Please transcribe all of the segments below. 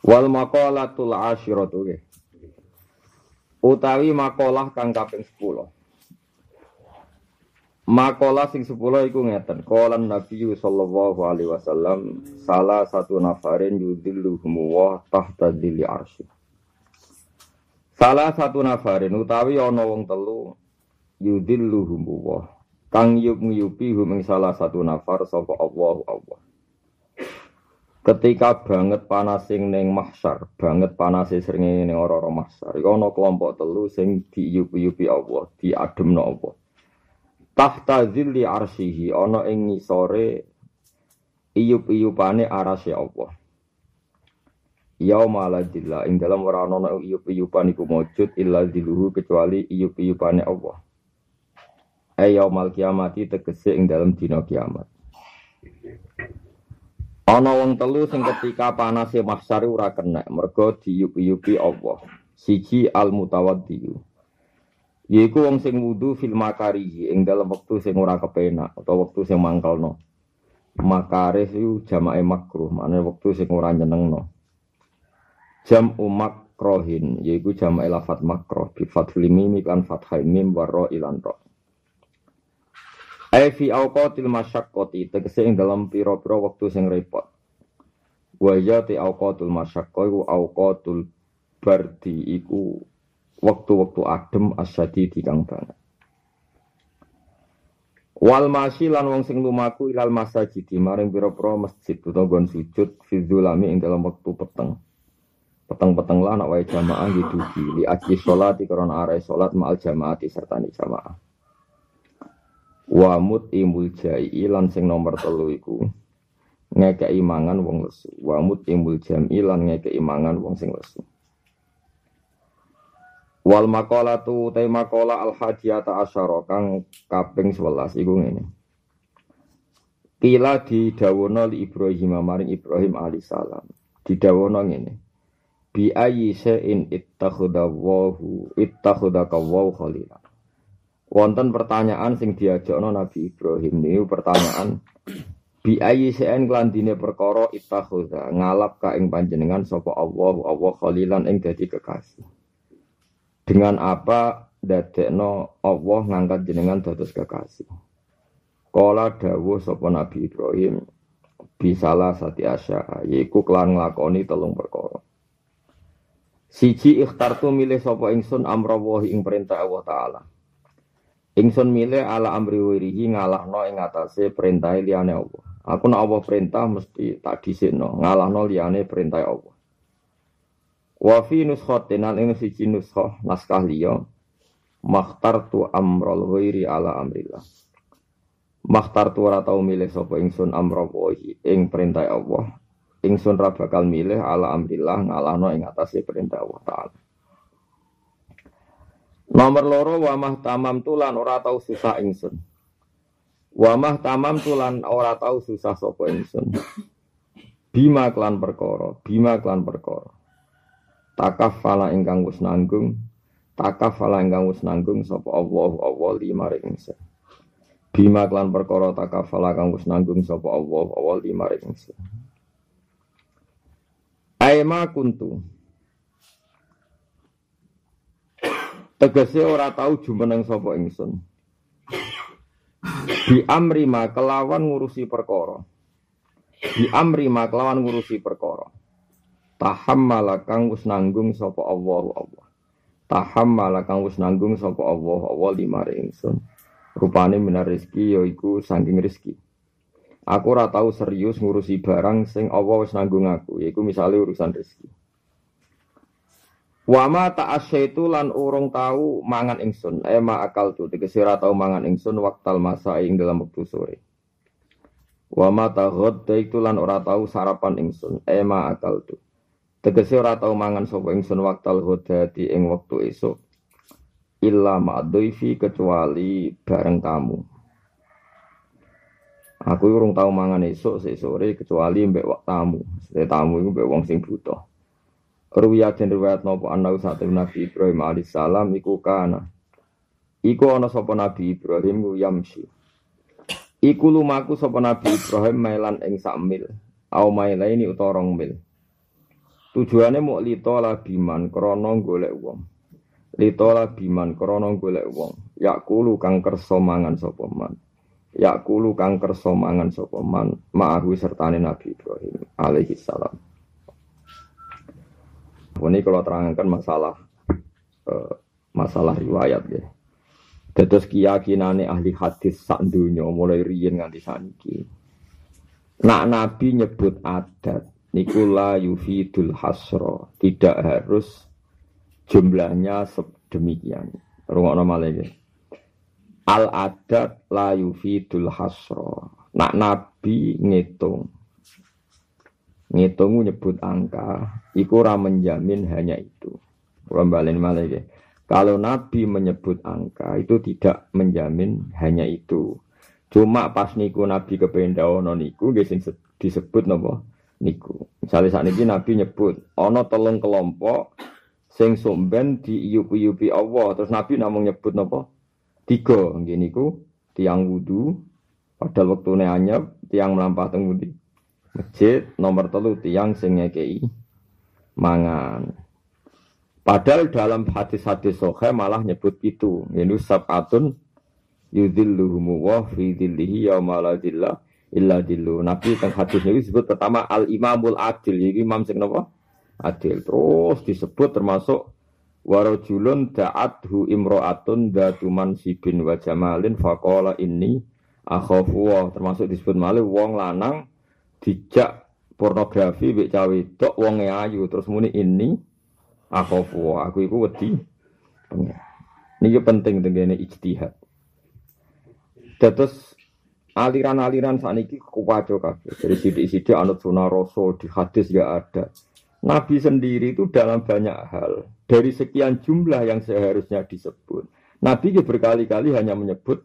Wal maqalatul asyiratu nggih. Utawi makalah kang kaping 10. Makalah sing 10 iku ngeten. Qala Nabi sallallahu alaihi wasallam salah satu nafarin yudilluhum wa tahta dhilli arsy. Salah satu nafarin utawi ana wong telu yudilluhum wa kang yup nguyupi hum salah satu nafar sapa Allah Allah. Ketika banget panasing ning mahsyar, banget panase seringe ning ora-ora mahsyar. Iku kelompok telu sing diuyup-uyupi Allah, diademno Allah. Tahta zilli arsihi ana ing ngisore iyup-iyupane arasy Allah. Yauma la dilla ing dalam ora ana iyup-iyupan iku mujud illa diluhu kecuali iyup-iyupane Allah. Ayaumal kiamati tegese ing dalam dina kiamat. Ana wong telu sing ketika panase mahsyar ora kena mergo diyupi-yupi Allah. Siji al mutawaddi. Yaiku wong sing wudu fil makarihi ing dalam wektu sing ora kepenak atau wektu sing mangkalno. Makarih iku jamake makruh, maknane wektu sing ora nyenengno. Jam umak rohin, yaiku jamake lafat makroh bi fathil mim kan fathai mim warra ilan roh. Ai fi auqatil masyaqqati tegese ing dalam pira-pira wektu sing repot. Wa ya ti auqatul masyaqqah iku auqatul bardi iku wektu-wektu adem asyadi kang banget. Wal masyi lan wong sing lumaku ilal masajid maring pira-pira masjid utawa sujud fi dzulami ing dalam wektu peteng. Peteng-peteng lah nak wae jamaah didugi li aji salat karena arek salat ma'al jamaati serta jamaah. Wamut imul jai lan sing nomor telu iku ngekei mangan wong lesu. Wamut imul jam lan ngekei mangan wong sing lesu. Wal makola tu te makola al hadiyata asyara kang kaping 11 iku ngene. Kila didawono li Ibrahim maring Ibrahim alaihissalam. Didawono ngene. Bi ayyi syai'in ittakhadallahu ittakhadakawu khalila. Wonten pertanyaan sing diajakno Nabi Ibrahim niku pertanyaan bi ayyi syai'in klandine perkara ittakhadha ngalap ka ing panjenengan sapa Allah Allah khalilan ing dadi kekasih. Dengan apa dadekno Allah ngangkat jenengan dados kekasih. Kala dawuh sapa Nabi Ibrahim bisalah sati asya yaiku kelan nglakoni telung perkara. Siji ikhtartu milih sapa ingsun amrawahi ing perintah Allah taala. Ingsun milih ala amri wirihi ngalahno ing atase perintah liyane Allah. Aku nek Allah perintah mesti tak dhisikno, ngalahno liyane perintah Allah. Wa fi nuskhatin al ing siji nuskhah naskah liya makhtartu amral ghairi ala amrillah. Makhtartu ora tau milih sapa ingsun amrawahi ing perintah Allah. Ingsun ra bakal milih ala amrillah ngalahno ing atase perintah Allah taala. Nomor loro wamah tamam tulan ora tau susah ingsun. Wamah tamam tulan ora tau susah sapa ingsun. Bima klan perkara, bima klan perkara. Takafala ingkang wis nanggung, takafala ingkang wis nanggung sapa Allah Allah lima ingsun. Bima klan perkara takafala kang wis nanggung sapa Allah Allah lima ingsun. Aima kuntu. Tegese ora tahu jumeneng sapa ingsun. Di amri ma kelawan ngurusi perkara. Di amri ma kelawan ngurusi perkara. Tahammala kang wis nanggung sapa Allah Allah. Tahammala kang wis nanggung sapa Allah Allah limare ingsun. Rupane minar rezeki yaiku saking rezeki. Aku ora tahu serius ngurusi barang sing Allah wis nanggung aku, yaiku misalnya urusan rezeki. Wama tak asyaitu lan urung tahu mangan ingsun. Ema akal tu tegese ora tahu mangan ingsun waktal masa ing dalam waktu sore. Wama taghad itu lan ora tahu sarapan ingsun. Ema akal tu. Tegese ora tahu mangan sapa ingsun waktal ghadati ing wektu esuk. Illa ma'dhifi kecuali bareng tamu. Aku urung tahu mangan esuk sore kecuali mbek wak tamu. Sete tamu iku mbek wong sing butuh. Ruya den riwayat nopo anau sate Nabi Ibrahim alaihissalam iku kana. Iku ana sapa Nabi Ibrahim ku yamsi. Iku lumaku sapa Nabi Ibrahim mailan ing sak mil. Au mailaini utawa rong mil. Tujuannya mau litola biman krono golek wong. Litola biman krono golek wong. Yakulu kang kersa mangan sapa man. Yakulu kang kersa mangan sapa man ma'ahu sertane Nabi Ibrahim alaihi salam. Ini kalau terangkan masalah eh, masalah riwayat ya. Dados keyakinane ahli hadis sak dunya mulai riyen nganti saniki. Nak Nabi nyebut adat niku la yufidul hasro, tidak harus jumlahnya sedemikian. Rungokno malih ya. Al adat la yufidul hasro. Nak Nabi ngitung ngitung nyebut angka, iku ora menjamin hanya itu. Kula balen malih ya. Kalau Nabi menyebut angka itu tidak menjamin hanya itu. Cuma pas niku Nabi kepengen dawono niku sing disebut napa niku. Misalnya saat ini Nabi nyebut ono telung kelompok sing somben di iyupi Allah terus Nabi namung nyebut napa tiga nggih niku tiang wudu padahal waktu anyep tiang melampah teng masjid nomor telu tiang sing ngekei mangan Padahal dalam hadis-hadis sohe malah nyebut itu. Ini sab'atun yudhilluhumu wa fi dhillihi illa dhillu. Nabi tentang hadis ini disebut pertama al-imamul adil. Jadi imam sing apa? Adil. Terus disebut termasuk warajulun da'adhu imro'atun datuman sibin wa jamalin faqala inni akhafu termasuk disebut malih wong lanang dijak pornografi mbek cawe tok wong ayu terus muni ini akhofu aku iku wedi Ini penting dengan ijtihad. Terus aliran-aliran saat ini kuwaco kabeh. Dari sidik-sidik anut sunah rasul di hadis ya ada. Nabi sendiri itu dalam banyak hal dari sekian jumlah yang seharusnya disebut. Nabi berkali-kali hanya menyebut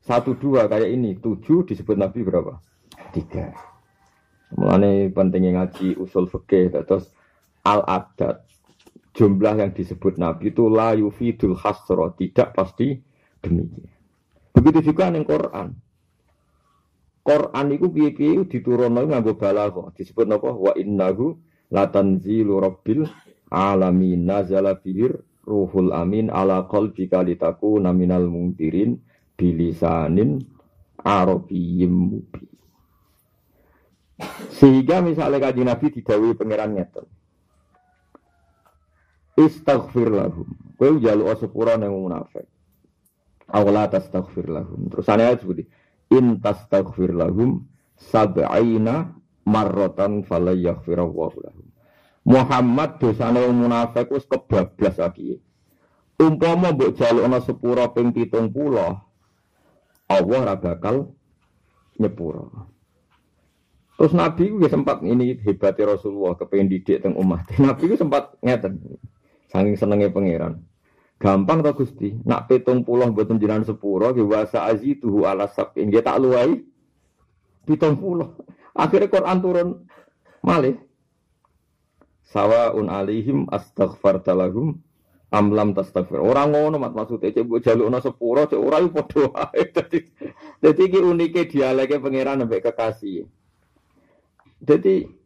satu dua kayak ini tujuh disebut Nabi berapa? Tiga. Mulane pentingnya ngaji usul fikih terus al adat jumlah yang disebut Nabi itu la yufidul hasro, tidak pasti demikian. Begitu juga dengan Quran. Quran itu piye-piye diturunno nganggo balagha, disebut napa? Wa innahu latanzilu rabbil alamin nazala bihir ruhul amin ala qalbika litakuna minal mundirin bilisanin arabiyyim mubin. Sehingga misalnya kaji Nabi didawai pangeran ngeten istaghfir lahum. Kowe njaluk sepura nang munafik. Awla tastaghfir lahum. Terus ayat seperti in tastaghfir lahum sab'ina marratan fala yaghfirallahu lahum. Muhammad dosane munafik wis kebablas lagi. Umpama mbok jalukna sepura ping 70, Allah ora bakal nyepura. Terus Nabi itu sempat ini hebatnya Rasulullah kepengen didik teng umat. Nabi itu sempat ngeten. Saking senengnya pangeran. Gampang tak Gusti. Nak petung pulau buat jenengan sepuro ki wasa tuh ala sabin. Dia tak luai. Pitung pulau. Akhirnya Quran turun malih. un alihim astaghfar talagum amlam tastaghfir. Orang ngono mat maksudnya cek mbok jalukno sepuro cek ora padha ae. Dadi dadi iki unike pangeran sampai kekasih. Jadi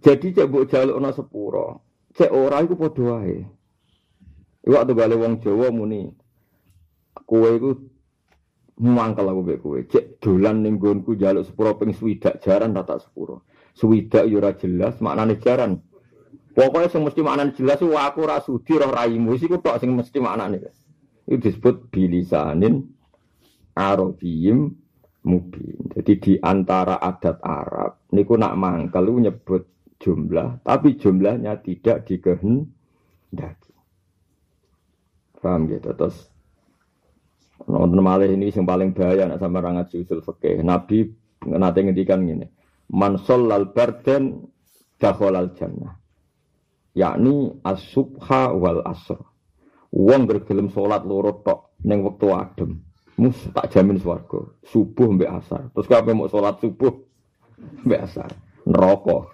Jadi cek mbok jalukna sepuro, cek ora iku padha wae. Iku waktu gale wong Jawa muni kowe iku mangkel aku mbek kowe. Cek dolan ning nggonku jaluk sepuro ping swidak jaran tak sepuro. Swidak yo ora jelas maknane jaran. Pokoknya sing mesti maknane jelas ku aku ora sudi roh raimu iku tok sing mesti maknane. Itu disebut bilisanin arabiyim mubin. Jadi di antara adat Arab niku nak mangkel nyebut jumlah, tapi jumlahnya tidak dikehendaki. Paham gitu? Terus nonton ini yang paling bahaya nak sama rangat usul fikih. Nabi nanti ngendikan gini, man lal barden dakhalal jannah. Yakni as-subha wal asr. Wong bergelem salat loro tok ning wektu adem. Mus tak jamin swarga. Subuh mbek asar. Terus kabeh mau salat subuh mbek asar. Neraka.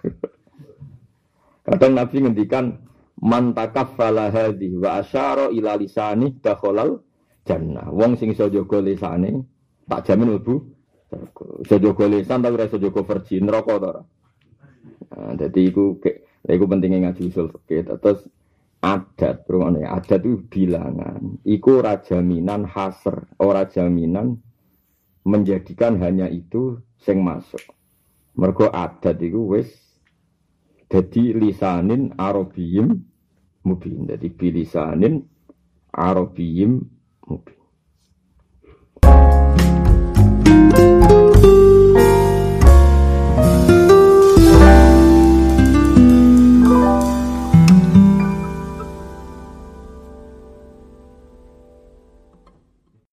Kadang Nabi ngendikan man takaffala hadhi wa asyara ila lisani dakhalal jannah. Wong sing iso jaga lisane tak jamin mlebu Iso jaga lisan tapi ora iso jaga verji neraka to ora. Nah, jadi iku iku pentingnya ngaji usul fikih. Terus adat, rumahnya adat itu bilangan. Iku rajaminan hasr, ora jaminan menjadikan hanya itu sing masuk. Mergo adat itu wis jadi lisanin arabiyim mubin. Jadi bilisanin arabiyim mubin.